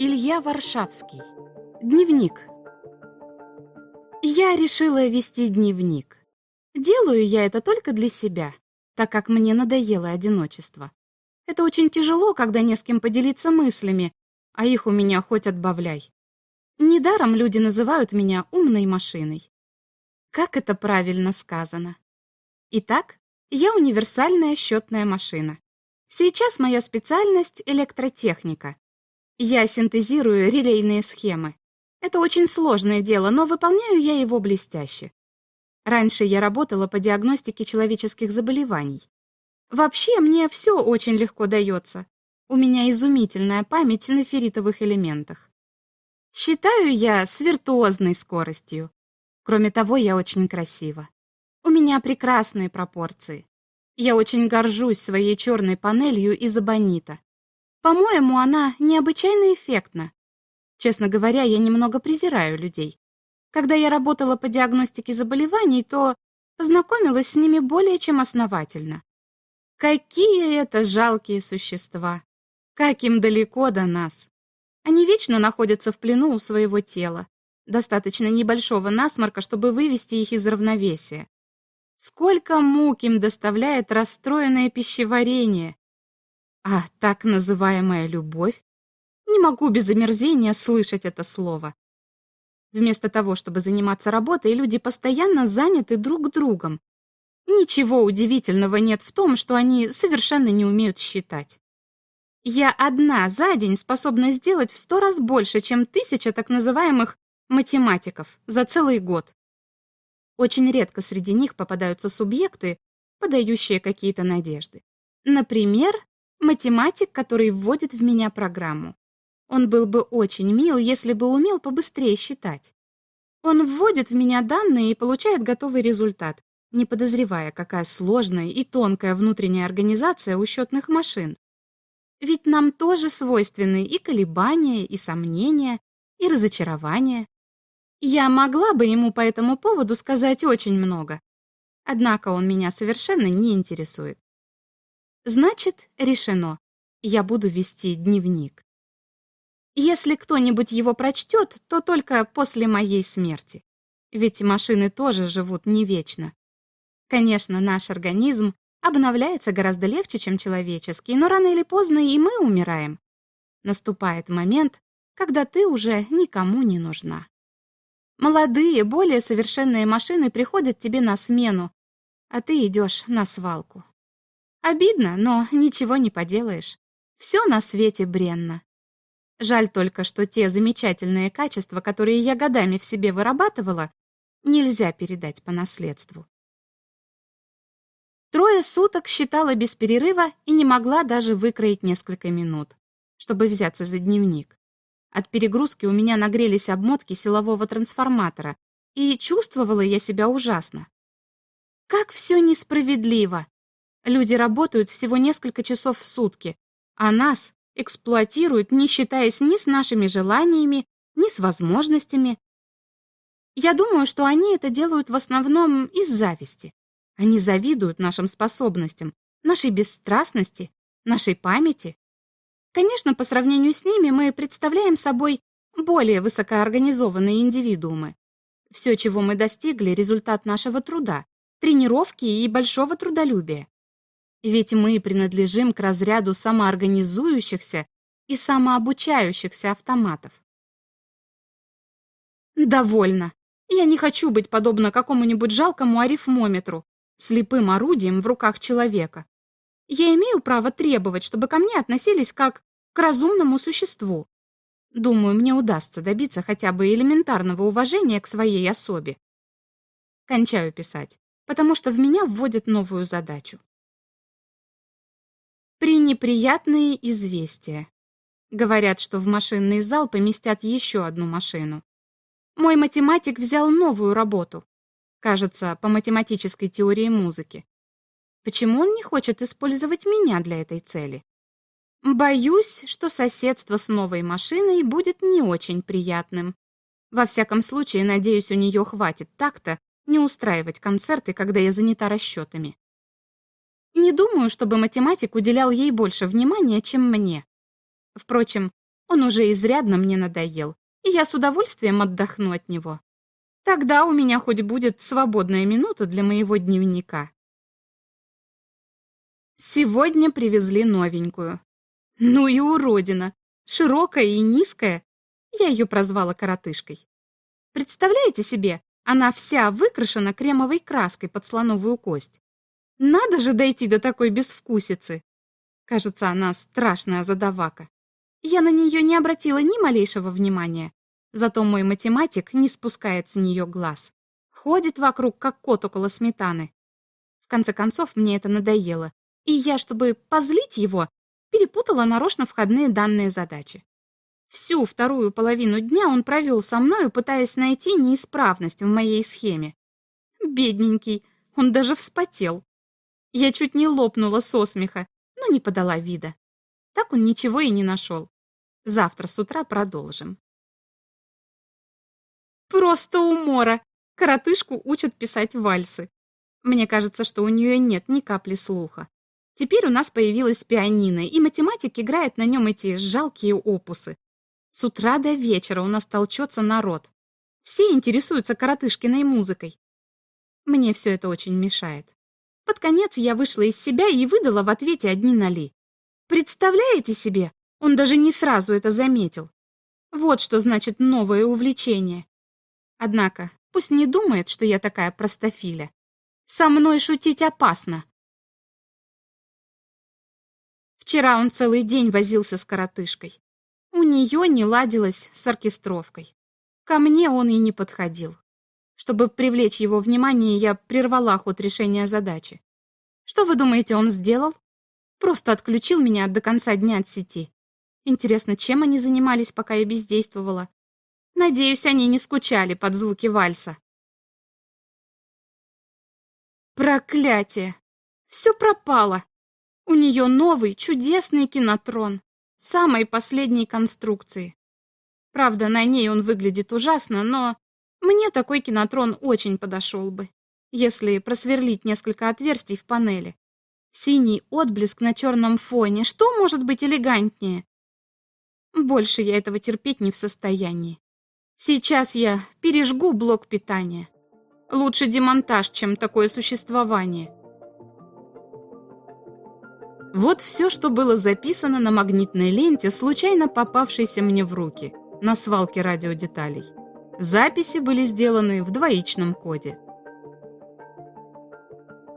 Илья Варшавский. Дневник. Я решила вести дневник. Делаю я это только для себя, так как мне надоело одиночество. Это очень тяжело, когда не с кем поделиться мыслями, а их у меня хоть отбавляй. Недаром люди называют меня умной машиной. Как это правильно сказано. Итак, я универсальная счетная машина. Сейчас моя специальность — электротехника. Я синтезирую релейные схемы. Это очень сложное дело, но выполняю я его блестяще. Раньше я работала по диагностике человеческих заболеваний. Вообще, мне все очень легко дается. У меня изумительная память на ферритовых элементах. Считаю я с виртуозной скоростью. Кроме того, я очень красива. У меня прекрасные пропорции. Я очень горжусь своей черной панелью из абонита. По-моему, она необычайно эффектна. Честно говоря, я немного презираю людей. Когда я работала по диагностике заболеваний, то познакомилась с ними более чем основательно. Какие это жалкие существа! Как им далеко до нас! Они вечно находятся в плену у своего тела. Достаточно небольшого насморка, чтобы вывести их из равновесия. Сколько мук им доставляет расстроенное пищеварение. А так называемая любовь? Не могу без омерзения слышать это слово. Вместо того, чтобы заниматься работой, люди постоянно заняты друг другом. Ничего удивительного нет в том, что они совершенно не умеют считать. Я одна за день способна сделать в сто раз больше, чем тысяча так называемых математиков за целый год. Очень редко среди них попадаются субъекты, подающие какие-то надежды. Например, математик, который вводит в меня программу. Он был бы очень мил, если бы умел побыстрее считать. Он вводит в меня данные и получает готовый результат, не подозревая, какая сложная и тонкая внутренняя организация у счетных машин. Ведь нам тоже свойственны и колебания, и сомнения, и разочарования. Я могла бы ему по этому поводу сказать очень много. Однако он меня совершенно не интересует. Значит, решено. Я буду вести дневник. Если кто-нибудь его прочтет, то только после моей смерти. Ведь машины тоже живут не вечно. Конечно, наш организм обновляется гораздо легче, чем человеческий, но рано или поздно и мы умираем. Наступает момент, когда ты уже никому не нужна. Молодые, более совершенные машины приходят тебе на смену, а ты идешь на свалку. Обидно, но ничего не поделаешь. Все на свете бренно. Жаль только, что те замечательные качества, которые я годами в себе вырабатывала, нельзя передать по наследству. Трое суток считала без перерыва и не могла даже выкроить несколько минут, чтобы взяться за дневник. От перегрузки у меня нагрелись обмотки силового трансформатора, и чувствовала я себя ужасно. Как все несправедливо! Люди работают всего несколько часов в сутки, а нас эксплуатируют, не считаясь ни с нашими желаниями, ни с возможностями. Я думаю, что они это делают в основном из зависти. Они завидуют нашим способностям, нашей бесстрастности, нашей памяти, Конечно, по сравнению с ними мы представляем собой более высокоорганизованные индивидуумы. Все, чего мы достигли, результат нашего труда, тренировки и большого трудолюбия. Ведь мы принадлежим к разряду самоорганизующихся и самообучающихся автоматов. Довольно. Я не хочу быть подобна какому-нибудь жалкому арифмометру, слепым орудием в руках человека. Я имею право требовать, чтобы ко мне относились как к разумному существу. Думаю, мне удастся добиться хотя бы элементарного уважения к своей особе. Кончаю писать, потому что в меня вводят новую задачу. Пренеприятные известия. Говорят, что в машинный зал поместят еще одну машину. Мой математик взял новую работу. Кажется, по математической теории музыки. Почему он не хочет использовать меня для этой цели? Боюсь, что соседство с новой машиной будет не очень приятным. Во всяком случае, надеюсь, у нее хватит так-то не устраивать концерты, когда я занята расчетами. Не думаю, чтобы математик уделял ей больше внимания, чем мне. Впрочем, Он уже изрядно мне надоел, и я с удовольствием отдохну от него. Тогда у меня хоть будет свободная минута для моего дневника. Сегодня привезли новенькую. Ну и уродина. Широкая и низкая. Я ее прозвала коротышкой. Представляете себе, она вся выкрашена кремовой краской под слоновую кость. Надо же дойти до такой безвкусицы. Кажется, она страшная задавака. Я на нее не обратила ни малейшего внимания. Зато мой математик не спускает с нее глаз. Ходит вокруг, как кот около сметаны. В конце концов, мне это надоело. И я, чтобы позлить его, перепутала нарочно входные данные задачи. Всю вторую половину дня он провел со мною, пытаясь найти неисправность в моей схеме. Бедненький, он даже вспотел. Я чуть не лопнула со смеха, но не подала вида. Так он ничего и не нашел. Завтра с утра продолжим. Просто умора. Коротышку учат писать вальсы. Мне кажется, что у нее нет ни капли слуха. Теперь у нас появилась пианино, и математик играет на нем эти жалкие опусы. С утра до вечера у нас толчется народ. Все интересуются коротышкиной музыкой. Мне все это очень мешает. Под конец я вышла из себя и выдала в ответе одни ноли. Представляете себе, он даже не сразу это заметил. Вот что значит новое увлечение. Однако, пусть не думает, что я такая простофиля. Со мной шутить опасно. Вчера он целый день возился с коротышкой. У нее не ладилось с оркестровкой. Ко мне он и не подходил. Чтобы привлечь его внимание, я прервала ход решения задачи. Что вы думаете, он сделал? Просто отключил меня до конца дня от сети. Интересно, чем они занимались, пока я бездействовала? Надеюсь, они не скучали под звуки вальса. Проклятие! Все пропало. У нее новый, чудесный кинотрон. Самой последней конструкции. Правда, на ней он выглядит ужасно, но мне такой кинотрон очень подошел бы, если просверлить несколько отверстий в панели. Синий отблеск на черном фоне. Что может быть элегантнее? Больше я этого терпеть не в состоянии. Сейчас я пережгу блок питания. Лучше демонтаж, чем такое существование. Вот все, что было записано на магнитной ленте, случайно попавшейся мне в руки, на свалке радиодеталей. Записи были сделаны в двоичном коде.